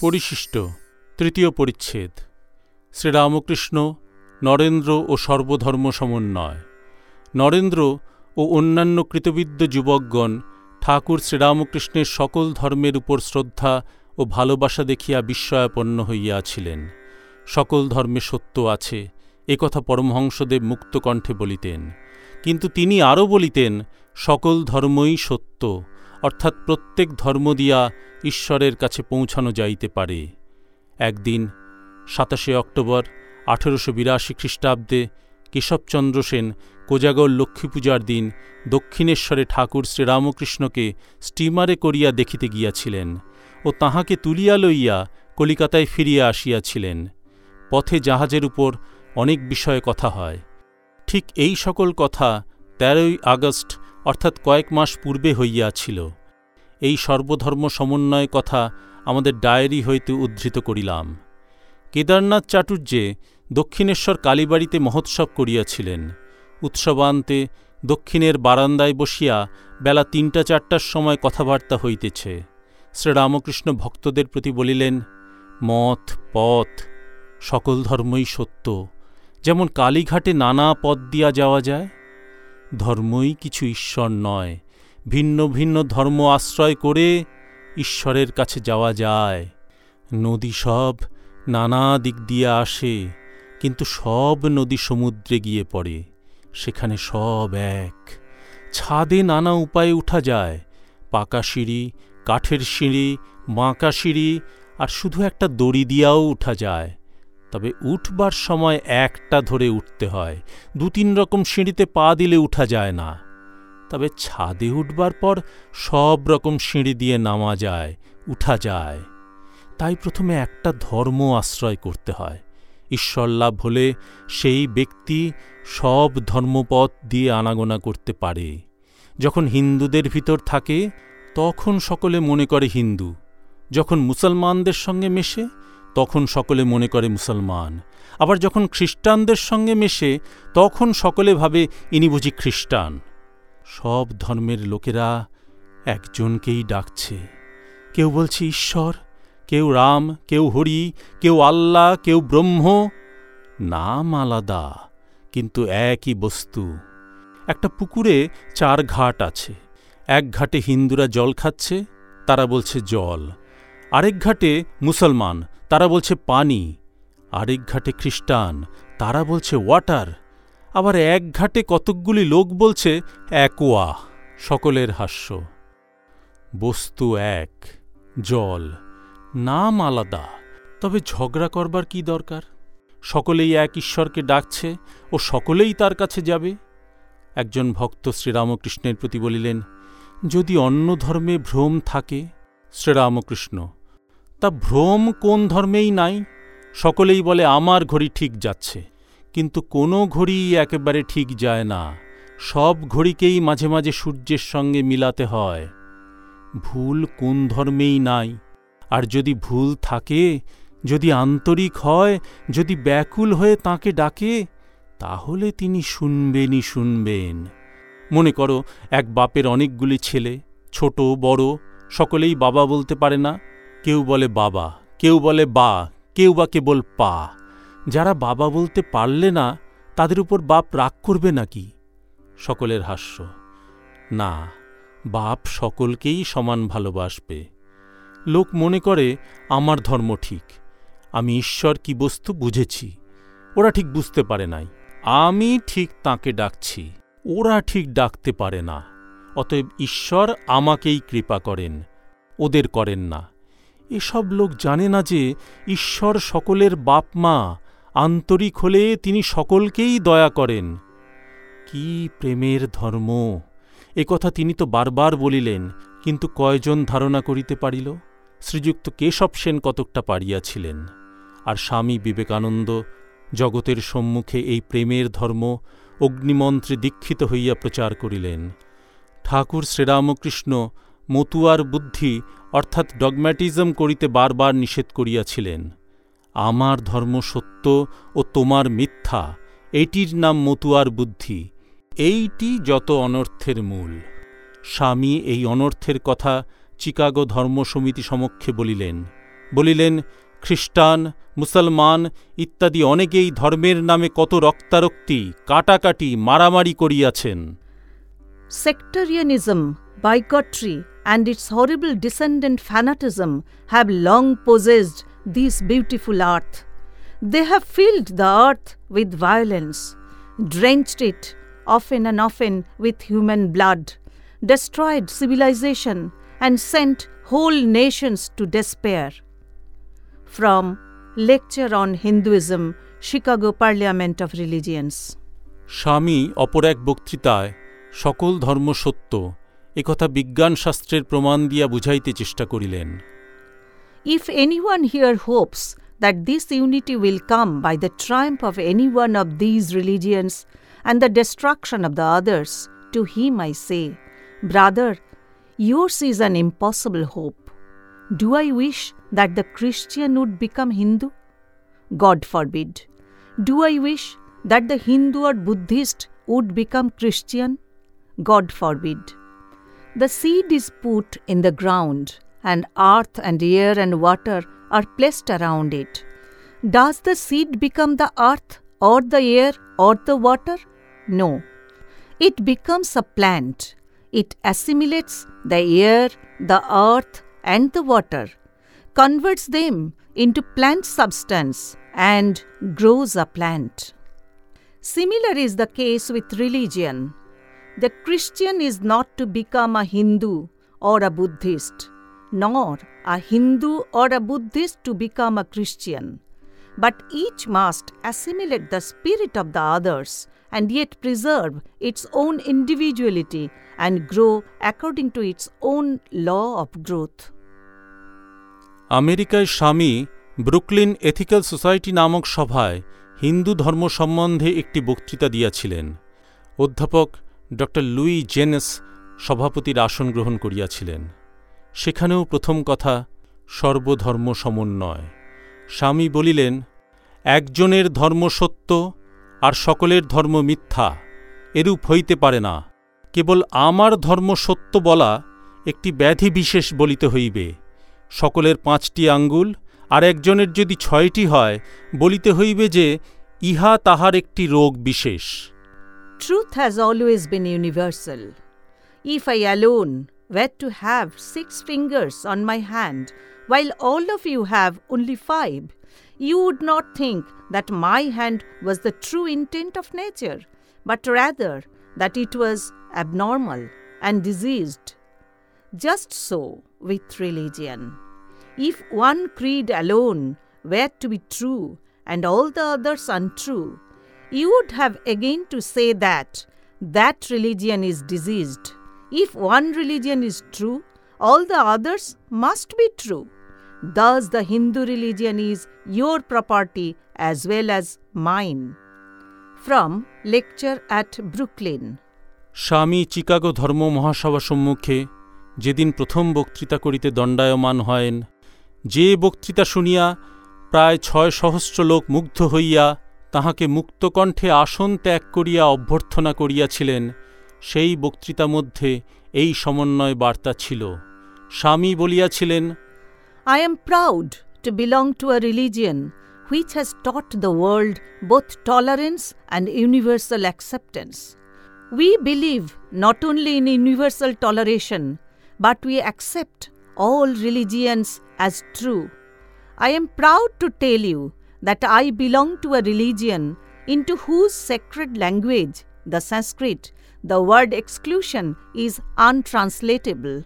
পরিশিষ্ট, তৃতীয় পরিচ্ছেদ। শ্রীরামকৃষ্ণ, নরেন্দ্র ও সর্বধর্ম সমন্বয় নরেন্দ্র ও অন্যান্য কৃতবিদ্য যুবকগণ ঠাকুর শ্রীরামকৃষ্ণের সকল ধর্মের উপর শ্রদ্ধা ও ভালোবাসা দেখিয়া বিস্ময়াপন্ন হইয়াছিলেন। সকল ধর্মে সত্য আছে একথা পরমহংসদেব মুক্তকণ্ঠে বলিতেন। কিন্তু তিনি আরও বলিতেন, সকল ধর্মই সত্য। অর্থাৎ প্রত্যেক ধর্ম দিয়া ঈশ্বরের কাছে পৌঁছানো যাইতে পারে। একদিন, সাতাশে অক্টোবর, আঠেরোশো বিরাশি খ্রিস্টাব্দে কেশবচন্দ্র সেন কোজাগর লক্ষ্মী পূজার দিন দক্ষিণেশ্বরে ঠাকুর শ্রীরামকৃষ্ণকে স্টিমারে করিয়া দেখিতে গিয়াছিলেন ও তাহাকে তুলিয়া লইয়া কলিকাতায় ফিরিয়া আসিয়াছিলেন। পথে জাহাজের উপর অনেক বিষয়ে কথা হয়। ঠিক এই সকল কথা তেরোই আগস্ট অর্থাৎ কয়েক মাস পূর্বে হইয়াছিল। এই সর্বধর্ম সমন্বয় কথা আমাদের ডায়েরি হইতে উদ্ধৃত করিলাম। কেদারনাথ চাটুর্যে দক্ষিণেশ্বর কালীবাড়িতে মহোৎসব করিয়াছিলেন। উৎসবান্তে দক্ষিণের বারান্দায় বসিয়া বেলা তিনটা চারটার সময় কথাবার্তা হইতেছে। শ্রীরামকৃষ্ণ ভক্তদের প্রতি বলিলেন, মত, পথ, সকল ধর্মই সত্য। যেমন কালীঘাটে নানা পথ দিয়া যাওয়া যায় ধর্মই কিছু ঈশ্বর নয়। ভিন্ন ভিন্ন ধর্ম আশ্রয় করে ঈশ্বরের কাছে যাওয়া যায়। নদী সব নানা দিক দিয়ে আসে, কিন্তু সব নদী সমুদ্রে গিয়ে পড়ে, সেখানে সব এক। ছাদে নানা উপায়ে উঠা যায়, পাকা সিঁড়ি, কাঠের সিঁড়ি, বাঁকা সিঁড়ি, আর শুধু একটা দড়ি দিয়াও উঠা যায়। তবে উঠবার সময় একটা ধরে উঠতে হয় দু তিন রকম সিঁড়িতে পা দিলে উঠা যায় না। তবে ছাদে উঠবার পর সব রকম সিঁড়ি দিয়ে নামা যায়, উঠা যায়। তাই প্রথমে একটা ধর্ম আশ্রয় করতে হয়। ঈশ্বর লাভ হলে সেই ব্যক্তি সব ধর্মপথ দিয়ে আনাগোনা করতে পারে। যখন হিন্দুদের ভিতর থাকে, তখন সকলে মনে করে হিন্দু। যখন মুসলমানদের সঙ্গে মেশে তখন সকলে মনে করে মুসলমান। আবার যখন খ্রিস্টানদের সঙ্গে মেশে, তখন সকলে ভাবে ইনি বুঝি খ্রিস্টান। সব ধর্মের লোকেরা একজনকেই ডাকছে। কেউ বলছে ঈশ্বর, কেউ রাম, কেউ হরি, কেউ আল্লাহ, কেউ ব্রহ্ম। নাম আলাদা, কিন্তু একই বস্তু। একটা পুকুরে চার ঘাট আছে। এক ঘাটে হিন্দুরা জল খাচ্ছে, তারা বলছে জল। আরেক ঘাটে মুসলমান তারা বলছে পানি, আরেক ঘাটে খ্রিস্টান, তারা বলছে ওয়াটার, আবার এক ঘাটে কতকগুলি লোক বলছে অ্যাকোয়া, সকলের হাস্য। বস্তু এক, জল, নাম আলাদা, তবে ঝগড়া করবার কি দরকার? সকলেই এক ঈশ্বরকে ডাকছে ও সকলেই তার কাছে যাবে। একজন ভক্ত শ্রীরামকৃষ্ণের প্রতি বলিলেন, যদি অন্য ধর্মে ভ্রম থাকে, শ্রীরামকৃষ্ণ তা ভ্রম কোন ধর্মেই নাই। সকলেই বলে, আমার ঘড়ি ঠিক যাচ্ছে। কিন্তু কোনো ঘড়িই একেবারে ঠিক যায় না। সব ঘড়িকেই মাঝে মাঝে সূর্যের সঙ্গে মিলাতে হয়। ভুল কোন ধর্মেই নাই। আর যদি ভুল থাকে, যদি আন্তরিক হয়, যদি ব্যাকুল হয়ে তাকে ডাকে, তাহলে তিনি শুনবেনই শুনবেন। মনে করো, এক বাপের অনেকগুলি ছেলে, ছোট, বড়, সকলেই বাবা বলতে পারে না। কেউ বলে বাবা, কেউ বলে বা, কেউ বা কেবল পা। যারা বাবা বলতে পারলে না, তাদের উপর বাপ রাগ করবে নাকি? সকলের হাস্য। না, বাপ সকলকেই সমান ভালোবাসবে। লোক মনে করে, আমার ধর্ম ঠিক, আমি ঈশ্বর কি বস্তু বুঝেছি, ওরা ঠিক বুঝতে পারে নাই, আমি ঠিক তাকে ডাকছি, ওরা ঠিক ডাকতে পারে না, অতএব ঈশ্বর আমাকেই কৃপা করেন, ওদের করেন না। এসব লোক জানে না যে ঈশ্বর সকলের বাপ মা, আন্তরিক হলে তিনি সকলকেই দয়া করেন। কি প্রেমের ধর্ম! কথা তিনি তো বারবার বলিলেন, কিন্তু কয়জন ধারণা করিতে পারিল? শ্রীযুক্ত কেশব সেন কতকটা পারিয়াছিলেন। আর স্বামী বিবেকানন্দ জগতের সম্মুখে এই প্রেমের ধর্ম অগ্নিমন্ত্রে দীক্ষিত হইয়া প্রচার করিলেন। ঠাকুর শ্রীরামকৃষ্ণ মতুয়ার বুদ্ধি অর্থাৎ ডগম্যাটিজম করিতে বারবার নিষেধ করিয়াছিলেন। আমার ধর্ম সত্য ও তোমার মিথ্যা এইটির নাম মতুয়ার বুদ্ধি। এইটি যত অনর্থের মূল। স্বামী এই অনর্থের কথা চিকাগো ধর্ম সমিতি সমক্ষে বলিলেন। বলিলেন খ্রিস্টান মুসলমান ইত্যাদি অনেকেই ধর্মের নামে কত রক্তারক্তি কাটাকাটি মারামারি করিয়াছেন। Sectarianism, bigotry, and its horrible descendant fanatism have long possessed this beautiful earth. They have filled the earth with violence, drenched it often and often with human blood, destroyed civilization, and sent whole nations to despair. From Lecture on Hinduism, Chicago Parliament of Religions. স্বামী অপর এক বক্তৃতায় সকল ধর্ম সত্য একথা বিজ্ঞানশাস্ত্রের প্রমাণ দিয়া বুঝাইতে চেষ্টা করিলেন If anyone here hopes that this unity will come by the triumph of any one of these religions and the destruction of the others, to him I say, Brother, yours is an impossible hope. Do I wish that the Christian would become Hindu? God forbid. Do I wish that the Hindu or Buddhist would become Christian? God forbid. The seed is put in the ground, and earth and air and water are placed around it. Does the seed become the earth, or the air, or the water? No. It becomes a plant. It assimilates the air, the earth, and the water, converts them into plant substance, and grows a plant. Similar is the case with religion. The Christian is not to become a Hindu or a Buddhist, nor a Hindu or a Buddhist to become a Christian. But each must assimilate the spirit of the others and yet preserve its own individuality and grow according to its own law of growth. আমেরিকায় স্বামী Brooklyn ethical society নামক সভায় হিন্দু ধর্ম সম্বন্ধে একটি বক্তৃতা দিয়াছিলেন অধ্যাপক ড লুই জেনেস সভাপতির আসন গ্রহণ করিয়াছিলেন। সেখানেও প্রথম কথা, সর্বধর্ম সমন্বয়। স্বামী বলিলেন, একজনের ধর্ম সত্য আর সকলের ধর্ম মিথ্যা, এরূপ হইতে পারে না। কেবল আমার ধর্ম সত্য বলা একটি ব্যাধি বিশেষ বলিতে হইবে। সকলের পাঁচটি আঙ্গুল আর একজনের যদি ছয়টি হয়, বলিতে হইবে যে, ইহা তাহার একটি রোগ বিশেষ। Truth has always been universal. If I alone were to have six fingers on my hand, while all of you have only five, you would not think that my hand was the true intent of nature, but rather that it was abnormal and diseased. Just so with religion. If one creed alone were to be true and all the others untrue, you would have again to say that that religion is diseased. If one religion is true, all the others must be true. Thus, the Hindu religion is your property as well as mine. From Lecture at Brooklyn. স্বামী চিকাগো ধর্ম মহাসভা সম্মুখে যেদিন প্রথম বক্তৃতা করিতে দণ্ডায়মান হয়েন যে বক্তৃতা শুনিয়া প্রায় ছয় সহস্র লোক মুগ্ধ হইয়া তাহাকে মুক্তকণ্ঠে আসন ত্যাগ করিয়া অভ্যর্থনা করিয়াছিলেন। সেই বক্তৃতা মধ্যে এই সমন্বয় বার্তা ছিল। Swami বলিয়াছিলেন I am proud to belong to a religion which has taught the world both tolerance and universal acceptance we believe not only in universal toleration but we accept all religions as true I am proud to tell you that I belong to a religion into whose sacred language, the Sanskrit, the word exclusion is untranslatable.